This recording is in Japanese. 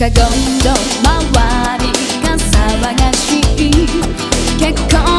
かどん周りが騒がしい。結婚